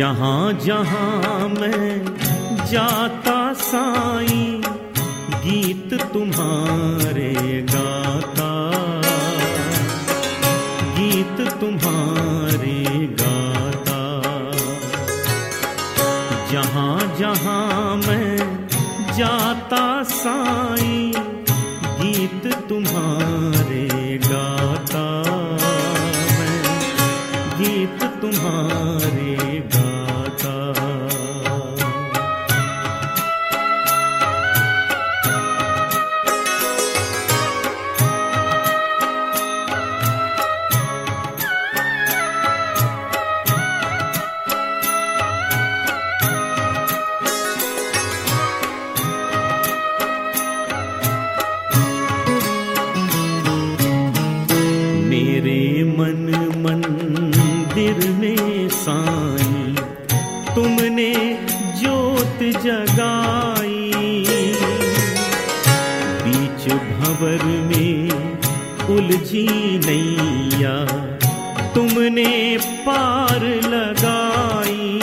जहाँ जहाँ मैं जाता साई गीत तुम्हारे मन मंदिर में साई, तुमने ज्योत जगाई। बीच भंवर में उलझी नैया, तुमने पार लगाई।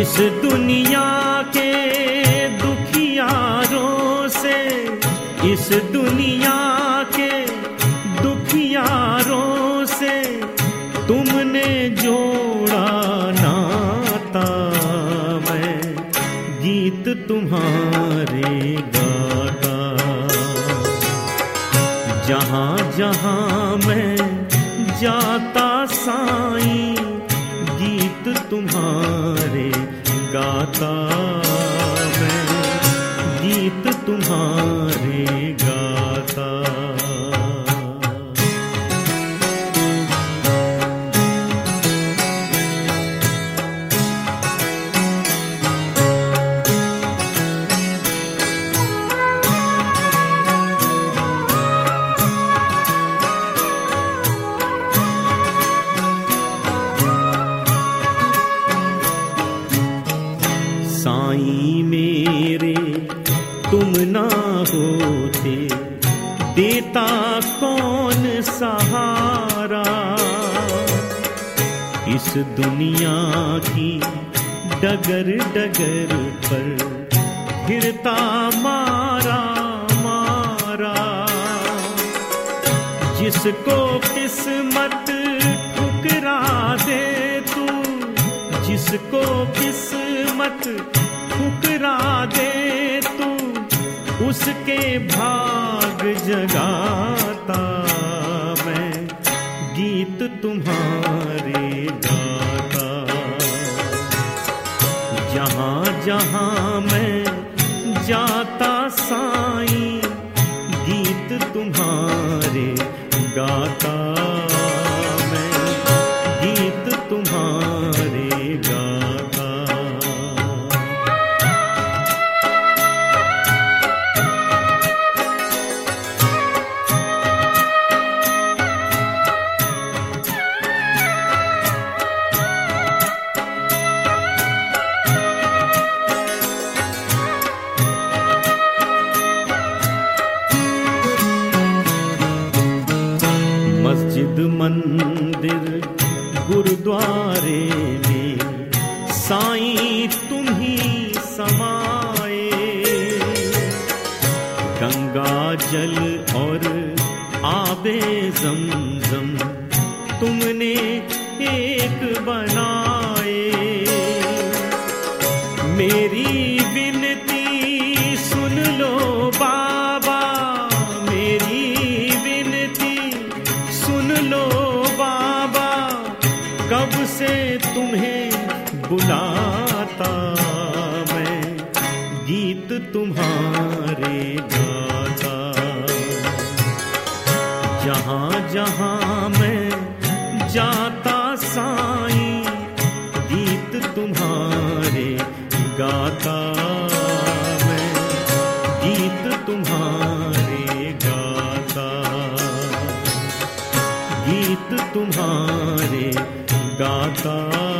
इस दुनिया के दुखियारों से, इस दुनिया के गीत तुम्हारे गाता। जहाँ जहाँ मैं जाता साई गीत तुम्हारे गाता। साई मेरे, तुम ना होते। देता कौन सहारा? इस दुनिया की डगर डगर पर गिरता मारा मारा। जिसको किस्मत ठुकरा दे तू, जिसको किस्मत ठुकरा दे तू, उसके भाग जगाता मैं। गीत तुम्हारे गाता। जहाँ जहाँ मैं जाता साई, गीत तुम्हारे गाता। गुरुद्वारे में साईं तुम ही समाए गंगा जल और आबे जमजम तुमने एक बनाए। मेरी कब से तुम्हें बुलाता मैं? गीत तुम्हारे गाता। जहाँ जहाँ मैं जाता साई, गीत तुम्हारे गाता। गाता